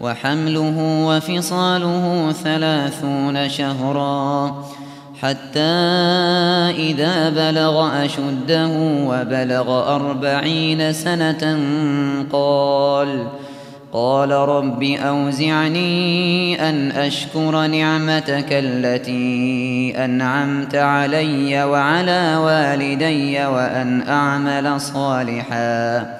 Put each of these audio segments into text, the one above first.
وحمله وفصاله ثلاثون شهرا حتى إذا بلغ أشده وبلغ أربعين سنة قال قال رب أوزعني أن أشكر نعمتك التي أنعمت علي وعلى والدي وأن أعمل صالحاً.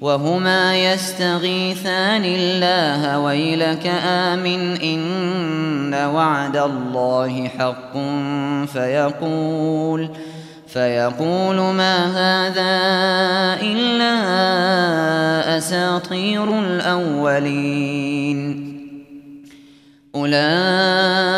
وهما يستغيثان الله ويلك آمن إن وعد الله حق فيقول فيقول ما هذا إلا أساطير الأولين. أولئك